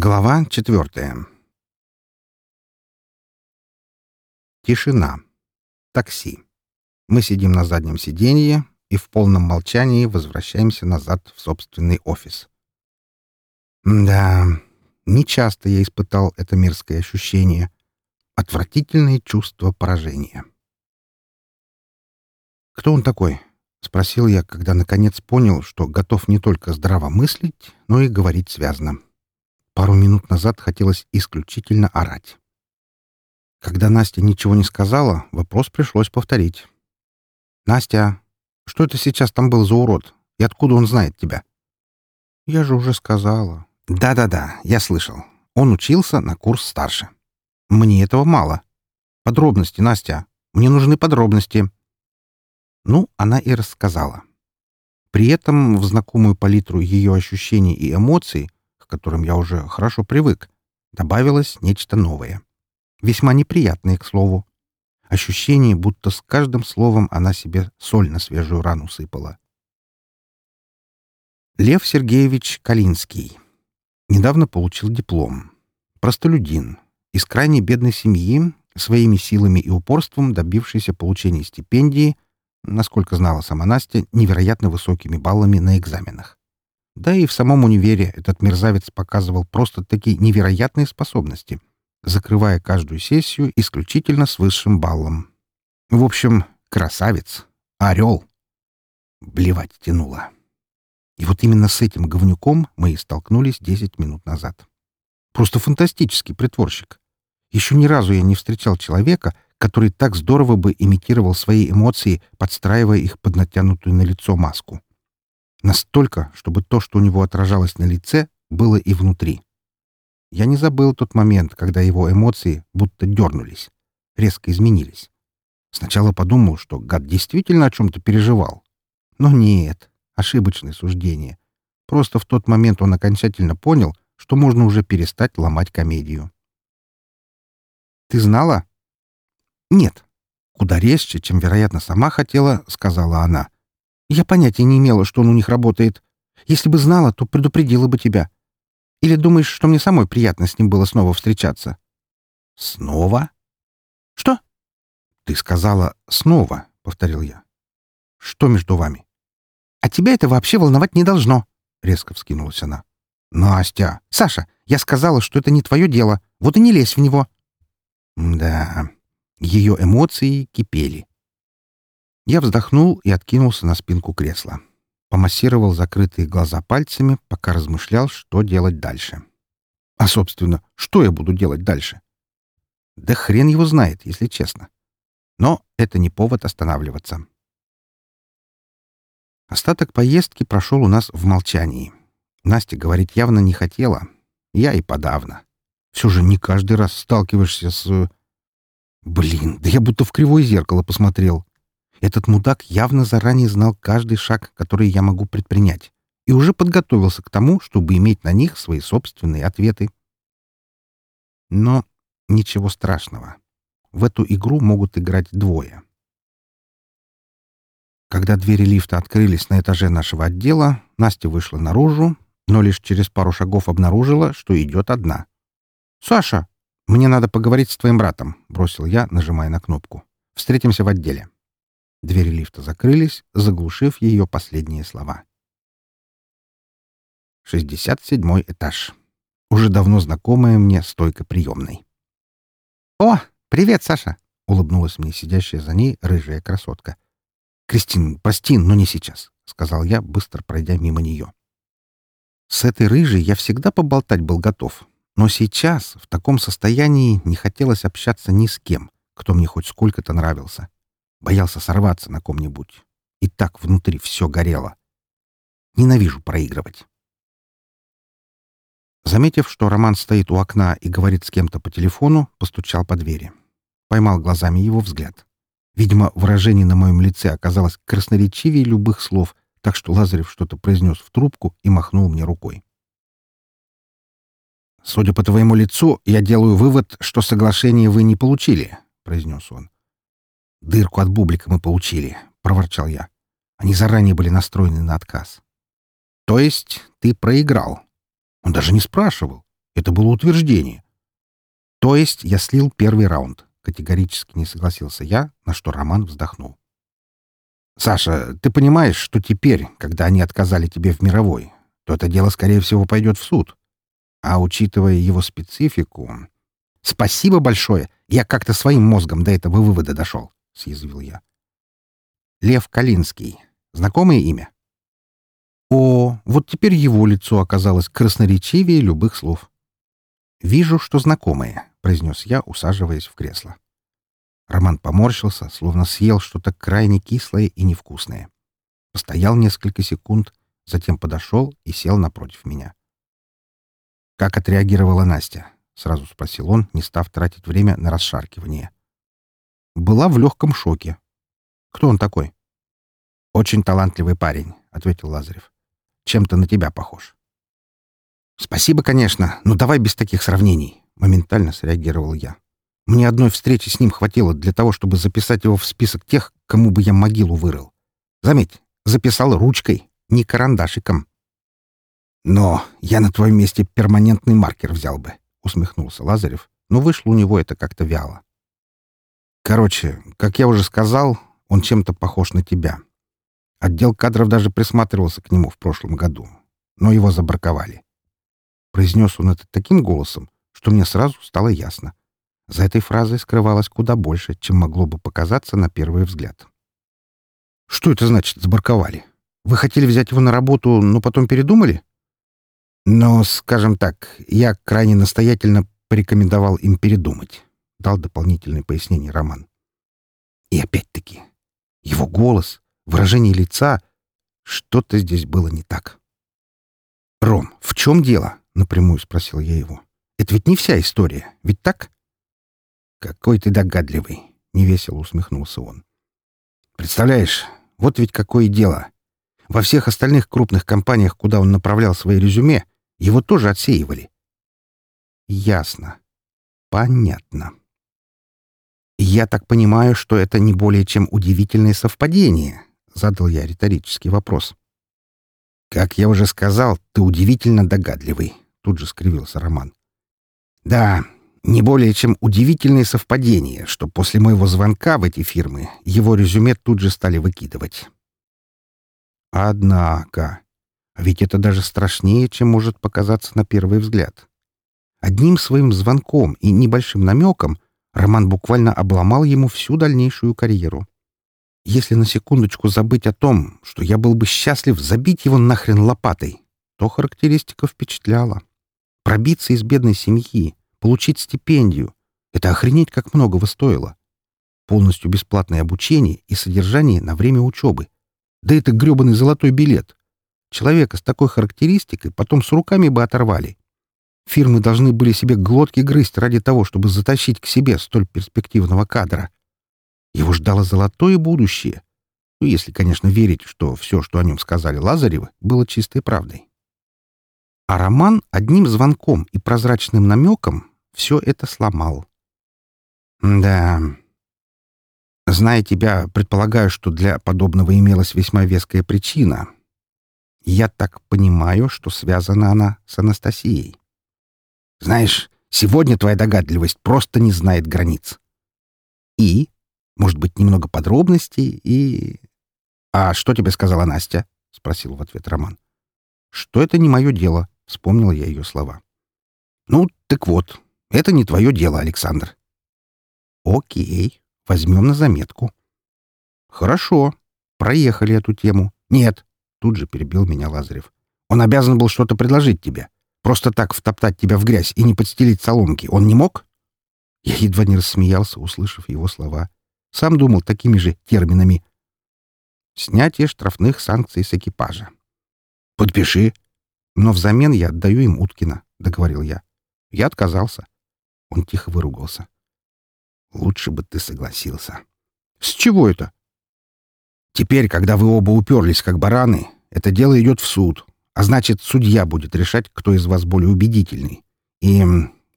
Глава четвертая. Тишина. Такси. Мы сидим на заднем сиденье и в полном молчании возвращаемся назад в собственный офис. Да, нечасто я испытал это мирское ощущение. Отвратительное чувство поражения. «Кто он такой?» — спросил я, когда наконец понял, что готов не только здраво мыслить, но и говорить связно. Пару минут назад хотелось исключительно орать. Когда Настя ничего не сказала, вопрос пришлось повторить. «Настя, что это сейчас там был за урод? И откуда он знает тебя?» «Я же уже сказала». «Да-да-да, я слышал. Он учился на курс старше. Мне этого мало. Подробности, Настя. Мне нужны подробности». Ну, она и рассказала. При этом в знакомую палитру ее ощущений и эмоций которым я уже хорошо привык, добавилось нечто новое. Весьма неприятное, к слову. Ощущение, будто с каждым словом она себе соль на свежую рану сыпала. Лев Сергеевич Калинский. Недавно получил диплом. Простолюдин. Из крайне бедной семьи, своими силами и упорством добившийся получения стипендии, насколько знала сама Настя, невероятно высокими баллами на экзаменах. Да и в самом универе этот мерзавец показывал просто такие невероятные способности, закрывая каждую сессию исключительно с высшим баллом. В общем, красавец, орел. Блевать тянуло. И вот именно с этим говнюком мы и столкнулись десять минут назад. Просто фантастический притворщик. Еще ни разу я не встречал человека, который так здорово бы имитировал свои эмоции, подстраивая их под натянутую на лицо маску. Настолько, чтобы то, что у него отражалось на лице, было и внутри. Я не забыл тот момент, когда его эмоции будто дернулись, резко изменились. Сначала подумал, что гад действительно о чем-то переживал. Но нет, ошибочное суждение. Просто в тот момент он окончательно понял, что можно уже перестать ломать комедию. «Ты знала?» «Нет». Куда резче, чем, вероятно, сама хотела, сказала она. Я понятия не имела, что он у них работает. Если бы знала, то предупредила бы тебя. Или думаешь, что мне самой приятно с ним было снова встречаться?» «Снова?» «Что?» «Ты сказала «снова», — повторил я. «Что между вами?» «А тебя это вообще волновать не должно», — резко вскинулась она. «Настя!» «Саша, я сказала, что это не твое дело. Вот и не лезь в него». Да, ее эмоции кипели. Я вздохнул и откинулся на спинку кресла. Помассировал закрытые глаза пальцами, пока размышлял, что делать дальше. А, собственно, что я буду делать дальше? Да хрен его знает, если честно. Но это не повод останавливаться. Остаток поездки прошел у нас в молчании. Настя говорить явно не хотела. Я и подавно. Все же не каждый раз сталкиваешься с... Блин, да я будто в кривое зеркало посмотрел. Этот мудак явно заранее знал каждый шаг, который я могу предпринять, и уже подготовился к тому, чтобы иметь на них свои собственные ответы. Но ничего страшного. В эту игру могут играть двое. Когда двери лифта открылись на этаже нашего отдела, Настя вышла наружу, но лишь через пару шагов обнаружила, что идет одна. «Саша, мне надо поговорить с твоим братом», — бросил я, нажимая на кнопку. «Встретимся в отделе». Двери лифта закрылись, заглушив ее последние слова. 67 этаж. Уже давно знакомая мне стойка приемной. «О, привет, Саша!» — улыбнулась мне сидящая за ней рыжая красотка. «Кристин, прости, но не сейчас», — сказал я, быстро пройдя мимо нее. С этой рыжей я всегда поболтать был готов, но сейчас, в таком состоянии, не хотелось общаться ни с кем, кто мне хоть сколько-то нравился. Боялся сорваться на ком-нибудь. И так внутри все горело. Ненавижу проигрывать. Заметив, что Роман стоит у окна и говорит с кем-то по телефону, постучал по двери. Поймал глазами его взгляд. Видимо, выражение на моем лице оказалось красноречивее любых слов, так что Лазарев что-то произнес в трубку и махнул мне рукой. «Судя по твоему лицу, я делаю вывод, что соглашение вы не получили», — произнес он. «Дырку от бублика мы получили», — проворчал я. Они заранее были настроены на отказ. «То есть ты проиграл?» Он даже не спрашивал. Это было утверждение. То есть я слил первый раунд. Категорически не согласился я, на что Роман вздохнул. «Саша, ты понимаешь, что теперь, когда они отказали тебе в мировой, то это дело, скорее всего, пойдет в суд. А учитывая его специфику... Спасибо большое! Я как-то своим мозгом до этого вывода дошел, — съязвил я. Лев Калинский. Знакомое имя? О, вот теперь его лицо оказалось красноречивее любых слов. «Вижу, что знакомое», — произнес я, усаживаясь в кресло. Роман поморщился, словно съел что-то крайне кислое и невкусное. Постоял несколько секунд, затем подошел и сел напротив меня. «Как отреагировала Настя?» — сразу спросил он, не став тратить время на расшаркивание. «Была в легком шоке. Кто он такой?» «Очень талантливый парень», — ответил Лазарев. «Чем-то на тебя похож». «Спасибо, конечно, но давай без таких сравнений», — моментально среагировал я. «Мне одной встречи с ним хватило для того, чтобы записать его в список тех, кому бы я могилу вырыл. Заметь, записал ручкой, не карандашиком». «Но я на твоем месте перманентный маркер взял бы», — усмехнулся Лазарев, но вышло у него это как-то вяло. «Короче, как я уже сказал, он чем-то похож на тебя. Отдел кадров даже присматривался к нему в прошлом году, но его забраковали. Произнес он это таким голосом, что мне сразу стало ясно. За этой фразой скрывалось куда больше, чем могло бы показаться на первый взгляд. «Что это значит «забраковали»? Вы хотели взять его на работу, но потом передумали?» «Но, скажем так, я крайне настоятельно порекомендовал им передумать», — дал дополнительное пояснение Роман. И опять-таки, его голос, выражение лица — что-то здесь было не так. «Ром, в чем дело?» — напрямую спросил я его. «Это ведь не вся история, ведь так?» «Какой ты догадливый!» — невесело усмехнулся он. «Представляешь, вот ведь какое дело. Во всех остальных крупных компаниях, куда он направлял свои резюме, его тоже отсеивали». «Ясно. Понятно. Я так понимаю, что это не более чем удивительное совпадение?» — задал я риторический вопрос. «Как я уже сказал, ты удивительно догадливый», тут же скривился Роман. «Да, не более чем удивительное совпадение, что после моего звонка в эти фирмы его резюме тут же стали выкидывать». «Однако, ведь это даже страшнее, чем может показаться на первый взгляд. Одним своим звонком и небольшим намеком Роман буквально обломал ему всю дальнейшую карьеру. Если на секундочку забыть о том, что я был бы счастлив забить его нахрен лопатой, то характеристика впечатляла. Пробиться из бедной семьи, получить стипендию — это охренеть как многого стоило. Полностью бесплатное обучение и содержание на время учебы. Да это грёбаный золотой билет. Человека с такой характеристикой потом с руками бы оторвали. Фирмы должны были себе глотки грызть ради того, чтобы затащить к себе столь перспективного кадра. Его ждало золотое будущее. Ну, если, конечно, верить, что все, что о нем сказали Лазаревы, было чистой правдой. А Роман одним звонком и прозрачным намеком все это сломал. Да. Зная тебя, предполагаю, что для подобного имелась весьма веская причина. Я так понимаю, что связана она с Анастасией. Знаешь, сегодня твоя догадливость просто не знает границ. И, может быть, немного подробностей и... «А что тебе сказала Настя?» — спросил в ответ Роман. «Что это не мое дело», Вспомнил я ее слова. «Ну, так вот, это не твое дело, Александр». «Окей, возьмем на заметку». «Хорошо, проехали эту тему». «Нет», — тут же перебил меня Лазарев. «Он обязан был что-то предложить тебе. Просто так втоптать тебя в грязь и не подстелить соломки он не мог?» Я едва не рассмеялся, услышав его слова. Сам думал такими же терминами. «Снятие штрафных санкций с экипажа». «Подпиши», но взамен я отдаю им Уткина, — договорил я. Я отказался. Он тихо выругался. Лучше бы ты согласился. С чего это? Теперь, когда вы оба уперлись как бараны, это дело идет в суд, а значит, судья будет решать, кто из вас более убедительный. И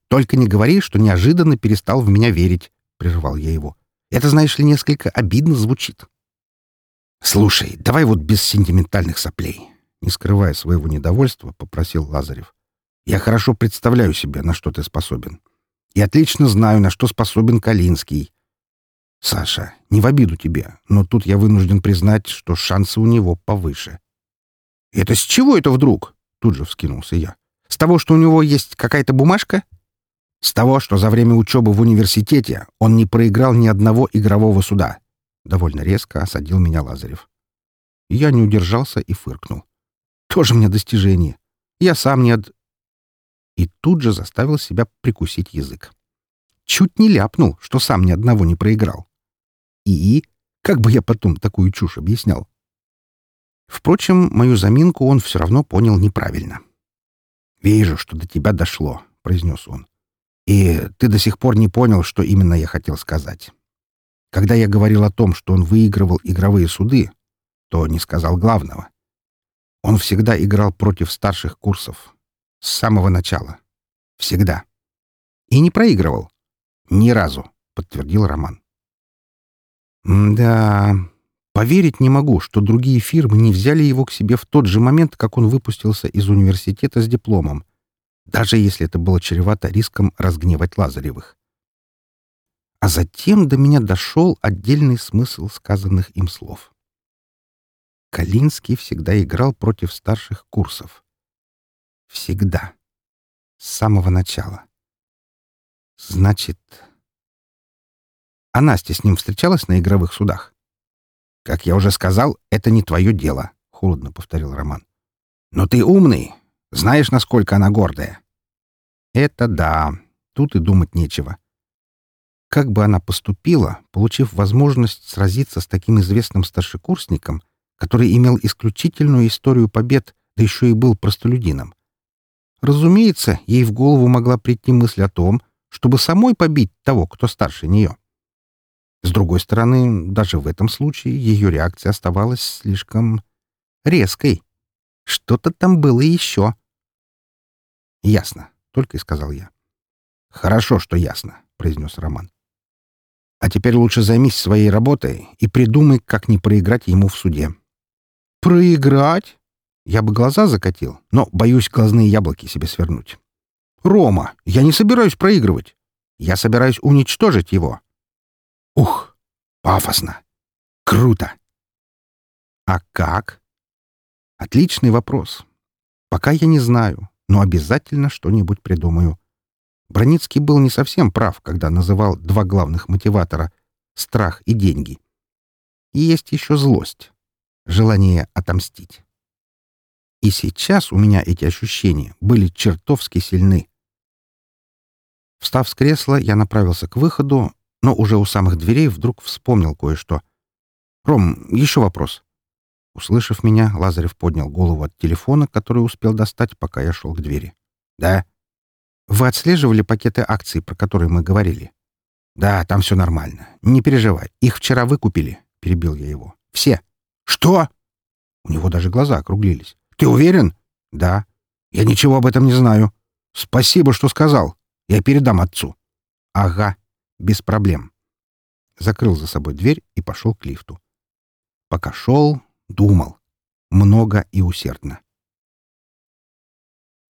только не говори, что неожиданно перестал в меня верить, — прервал я его. Это, знаешь ли, несколько обидно звучит. Слушай, давай вот без сентиментальных соплей. Не скрывая своего недовольства, попросил Лазарев. Я хорошо представляю себе, на что ты способен. И отлично знаю, на что способен Калинский. Саша, не в обиду тебе, но тут я вынужден признать, что шансы у него повыше. «Это с чего это вдруг?» — тут же вскинулся я. «С того, что у него есть какая-то бумажка?» «С того, что за время учебы в университете он не проиграл ни одного игрового суда». Довольно резко осадил меня Лазарев. Я не удержался и фыркнул. «Тоже мне достижение. Я сам не от...» И тут же заставил себя прикусить язык. Чуть не ляпнул, что сам ни одного не проиграл. И? Как бы я потом такую чушь объяснял? Впрочем, мою заминку он все равно понял неправильно. «Вижу, что до тебя дошло», — произнес он. «И ты до сих пор не понял, что именно я хотел сказать. Когда я говорил о том, что он выигрывал игровые суды, то не сказал главного. Он всегда играл против старших курсов. С самого начала. Всегда. И не проигрывал. Ни разу, — подтвердил Роман. Да, поверить не могу, что другие фирмы не взяли его к себе в тот же момент, как он выпустился из университета с дипломом, даже если это было чревато риском разгневать Лазаревых. А затем до меня дошел отдельный смысл сказанных им слов. Калинский всегда играл против старших курсов. Всегда. С самого начала. Значит, а Настя с ним встречалась на игровых судах? «Как я уже сказал, это не твое дело», — холодно повторил Роман. «Но ты умный. Знаешь, насколько она гордая». «Это да. Тут и думать нечего». Как бы она поступила, получив возможность сразиться с таким известным старшекурсником, который имел исключительную историю побед, да еще и был простолюдином? Разумеется, ей в голову могла прийти мысль о том, чтобы самой побить того, кто старше нее. С другой стороны, даже в этом случае ее реакция оставалась слишком резкой. Что-то там было еще. «Ясно», — только и сказал я. «Хорошо, что ясно», — произнес Роман. «А теперь лучше займись своей работой и придумай, как не проиграть ему в суде». «Проиграть?» Я бы глаза закатил, но боюсь глазные яблоки себе свернуть. «Рома, я не собираюсь проигрывать. Я собираюсь уничтожить его. Ух, пафосно. Круто. А как? Отличный вопрос. Пока я не знаю, но обязательно что-нибудь придумаю. Броницкий был не совсем прав, когда называл два главных мотиватора — страх и деньги. И есть еще злость, желание отомстить. И сейчас у меня эти ощущения были чертовски сильны. Встав с кресла, я направился к выходу, но уже у самых дверей вдруг вспомнил кое-что. «Ром, еще вопрос». Услышав меня, Лазарев поднял голову от телефона, который успел достать, пока я шел к двери. «Да». «Вы отслеживали пакеты акций, про которые мы говорили?» «Да, там все нормально. Не переживай. Их вчера выкупили», — перебил я его. «Все». «Что?» У него даже глаза округлились. «Ты уверен?» «Да». «Я ничего об этом не знаю. Спасибо, что сказал. Я передам отцу». «Ага», без проблем. Закрыл за собой дверь и пошел к лифту. Пока шел, думал. Много и усердно.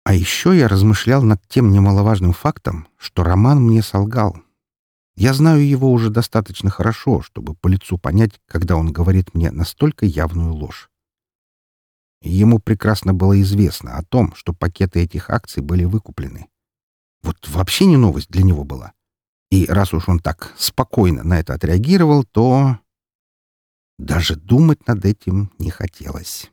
А еще я размышлял над тем немаловажным фактом, что Роман мне солгал. Я знаю его уже достаточно хорошо, чтобы по лицу понять, когда он говорит мне настолько явную ложь. Ему прекрасно было известно о том, что пакеты этих акций были выкуплены. Вот вообще не новость для него была. И раз уж он так спокойно на это отреагировал, то даже думать над этим не хотелось.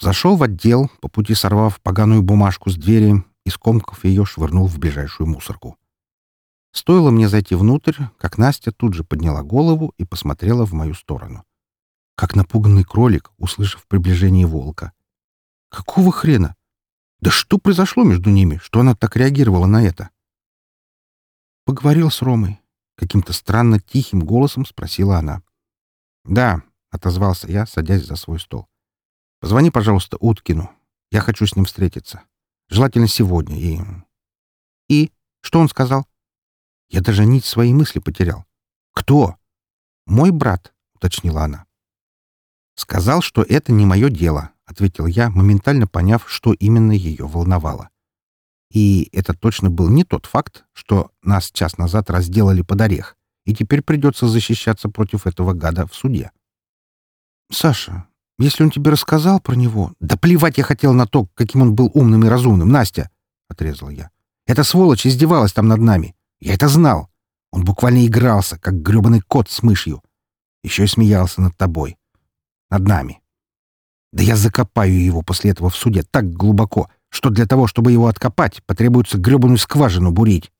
Зашел в отдел, по пути сорвав поганую бумажку с двери и, скомкав ее, швырнул в ближайшую мусорку. Стоило мне зайти внутрь, как Настя тут же подняла голову и посмотрела в мою сторону. Как напуганный кролик, услышав приближение волка. «Какого хрена? Да что произошло между ними, что она так реагировала на это? Поговорил с Ромой. Каким-то странно тихим голосом спросила она. «Да», — отозвался я, садясь за свой стол. «Позвони, пожалуйста, Уткину. Я хочу с ним встретиться. Желательно сегодня. И...» «И? Что он сказал?» Я даже нить своей мысли потерял. «Кто?» «Мой брат», — уточнила она. «Сказал, что это не мое дело», — ответил я, моментально поняв, что именно ее волновало. И это точно был не тот факт, что нас час назад разделали под орех, и теперь придется защищаться против этого гада в суде. «Саша, если он тебе рассказал про него...» «Да плевать я хотел на то, каким он был умным и разумным, Настя!» — отрезал я. «Эта сволочь издевалась там над нами. Я это знал. Он буквально игрался, как гребаный кот с мышью. Еще и смеялся над тобой. Над нами. Да я закопаю его после этого в суде так глубоко, что для того, чтобы его откопать, потребуется гребаную скважину бурить.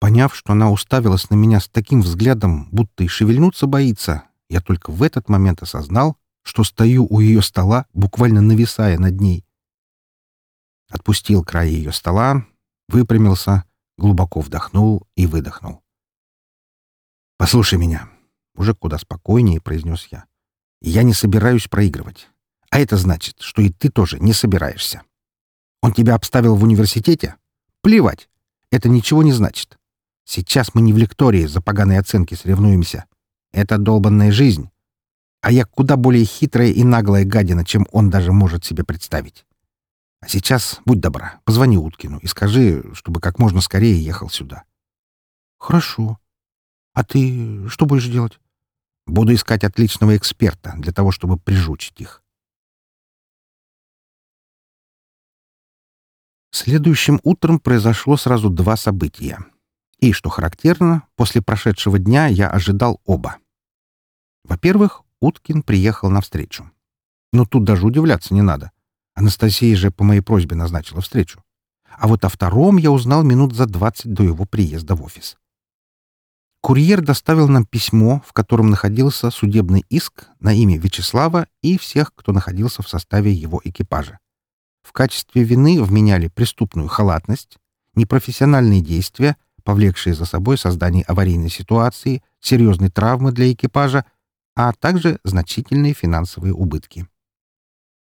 Поняв, что она уставилась на меня с таким взглядом, будто и шевельнуться боится, я только в этот момент осознал, что стою у ее стола, буквально нависая над ней. Отпустил край ее стола, выпрямился, глубоко вдохнул и выдохнул. «Послушай меня», — уже куда спокойнее произнес я. «Я не собираюсь проигрывать. А это значит, что и ты тоже не собираешься. Он тебя обставил в университете? Плевать. Это ничего не значит. Сейчас мы не в лектории за поганые оценки соревнуемся. Это долбанная жизнь. А я куда более хитрая и наглая гадина, чем он даже может себе представить. А сейчас, будь добра, позвони Уткину и скажи, чтобы как можно скорее ехал сюда. Хорошо. А ты что будешь делать? Буду искать отличного эксперта для того, чтобы прижучить их. Следующим утром произошло сразу два события. И, что характерно, после прошедшего дня я ожидал оба. Во-первых, Уткин приехал навстречу. Но тут даже удивляться не надо. Анастасия же по моей просьбе назначила встречу. А вот о втором я узнал минут за двадцать до его приезда в офис. Курьер доставил нам письмо, в котором находился судебный иск на имя Вячеслава и всех, кто находился в составе его экипажа. В качестве вины вменяли преступную халатность, непрофессиональные действия, повлекшие за собой создание аварийной ситуации, серьезные травмы для экипажа, а также значительные финансовые убытки.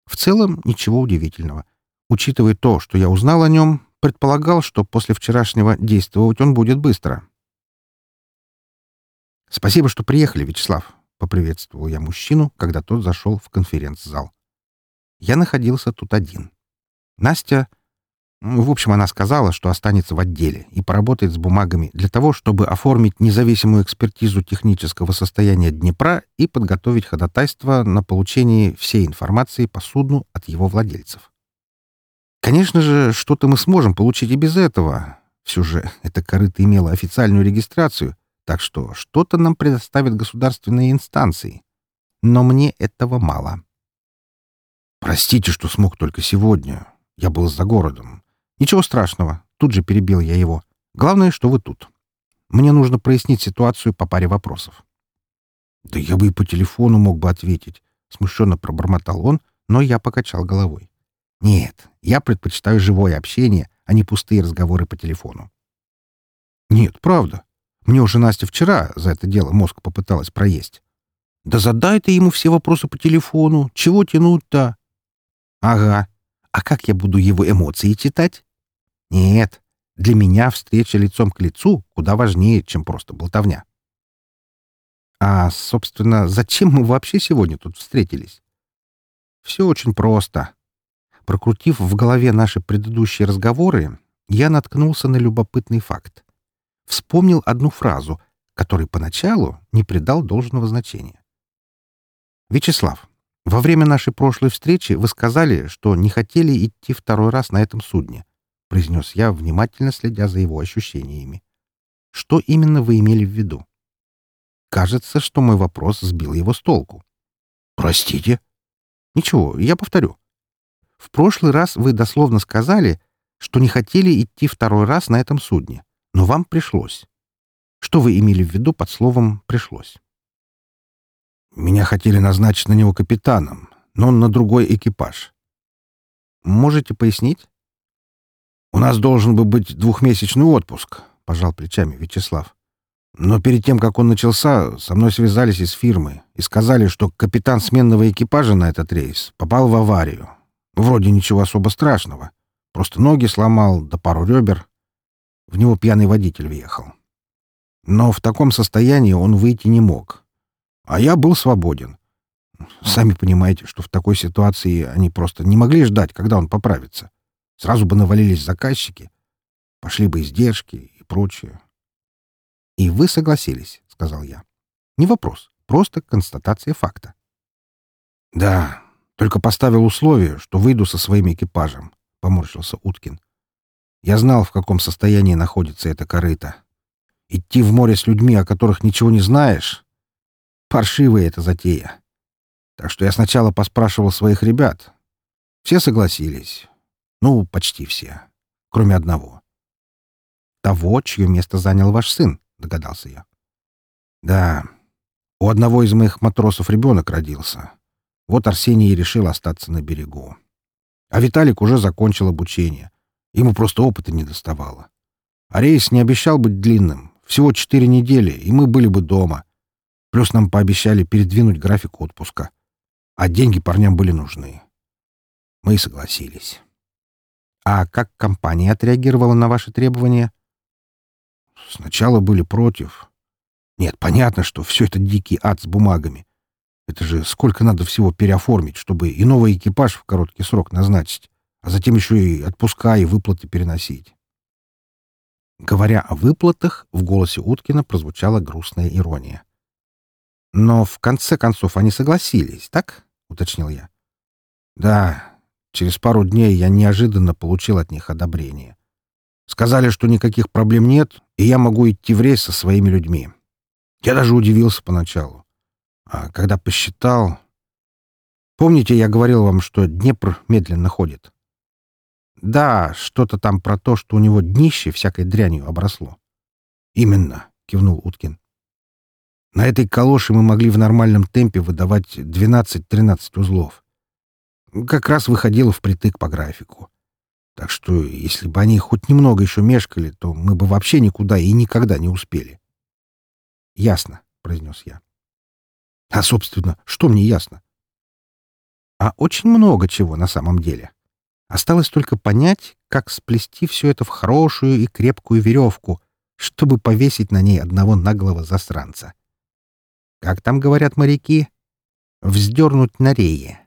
В целом ничего удивительного. Учитывая то, что я узнал о нем, предполагал, что после вчерашнего действовать он будет быстро. «Спасибо, что приехали, Вячеслав», — поприветствовал я мужчину, когда тот зашел в конференц-зал. Я находился тут один. Настя... В общем, она сказала, что останется в отделе и поработает с бумагами для того, чтобы оформить независимую экспертизу технического состояния Днепра и подготовить ходатайство на получение всей информации по судну от его владельцев. Конечно же, что-то мы сможем получить и без этого. Все же это корыто имело официальную регистрацию, так что что-то нам предоставят государственные инстанции. Но мне этого мало. Простите, что смог только сегодня. Я был за городом. Ничего страшного. Тут же перебил я его. Главное, что вы тут. Мне нужно прояснить ситуацию по паре вопросов. Да я бы и по телефону мог бы ответить. Смущенно пробормотал он, но я покачал головой. Нет, я предпочитаю живое общение, а не пустые разговоры по телефону. Нет, правда. Мне уже Настя вчера за это дело мозг попыталась проесть. Да задай ты ему все вопросы по телефону. Чего тянуть-то? Ага, а как я буду его эмоции читать? Нет, для меня встреча лицом к лицу куда важнее, чем просто болтовня. А, собственно, зачем мы вообще сегодня тут встретились? Все очень просто. Прокрутив в голове наши предыдущие разговоры, я наткнулся на любопытный факт. Вспомнил одну фразу, которой поначалу не придал должного значения. «Вячеслав, во время нашей прошлой встречи вы сказали, что не хотели идти второй раз на этом судне, произнес я, внимательно следя за его ощущениями. Что именно вы имели в виду? Кажется, что мой вопрос сбил его с толку. Простите? Ничего, я повторю. В прошлый раз вы дословно сказали, что не хотели идти второй раз на этом судне, но вам пришлось. Что вы имели в виду под словом «пришлось»? Меня хотели назначить на него капитаном, но он на другой экипаж. Можете пояснить? У нас должен был быть двухмесячный отпуск, пожал плечами Вячеслав. Но перед тем, как он начался, со мной связались из фирмы и сказали, что капитан сменного экипажа на этот рейс попал в аварию. Вроде ничего особо страшного. Просто ноги сломал, да пару ребер. В него пьяный водитель въехал. Но в таком состоянии он выйти не мог. А я был свободен. Сами понимаете, что в такой ситуации они просто не могли ждать, когда он поправится. Сразу бы навалились заказчики, пошли бы издержки и прочее. «И вы согласились», — сказал я. «Не вопрос, просто констатация факта». «Да, только поставил условие, что выйду со своим экипажем», — поморщился Уткин. «Я знал, в каком состоянии находится эта корыта. Идти в море с людьми, о которых ничего не знаешь — паршивая эта затея. Так что я сначала поспрашивал своих ребят. Все согласились. Ну, почти все. Кроме одного. Того, чье место занял ваш сын, догадался я. Да. У одного из моих матросов ребенок родился. Вот Арсений и решил остаться на берегу. А Виталик уже закончил обучение. Ему просто опыта не доставало. А рейс не обещал быть длинным. Всего четыре недели, и мы были бы дома. Плюс нам пообещали передвинуть график отпуска а деньги парням были нужны. Мы согласились. А как компания отреагировала на ваши требования? Сначала были против. Нет, понятно, что все это дикий ад с бумагами. Это же сколько надо всего переоформить, чтобы и новый экипаж в короткий срок назначить, а затем еще и отпуска и выплаты переносить. Говоря о выплатах, в голосе Уткина прозвучала грустная ирония. Но в конце концов они согласились, так? — уточнил я. «Да, через пару дней я неожиданно получил от них одобрение. Сказали, что никаких проблем нет, и я могу идти в рейс со своими людьми. Я даже удивился поначалу. А когда посчитал... Помните, я говорил вам, что Днепр медленно ходит? Да, что-то там про то, что у него днище всякой дрянью обросло. Именно, кивнул Уткин. На этой калоше мы могли в нормальном темпе выдавать 12-13 узлов. Как раз выходило впритык по графику. Так что, если бы они хоть немного еще мешкали, то мы бы вообще никуда и никогда не успели. «Ясно», — произнес я. А, собственно, что мне ясно? А очень много чего на самом деле. Осталось только понять, как сплести все это в хорошую и крепкую веревку, чтобы повесить на ней одного наглого засранца как там говорят моряки, вздернуть на рее.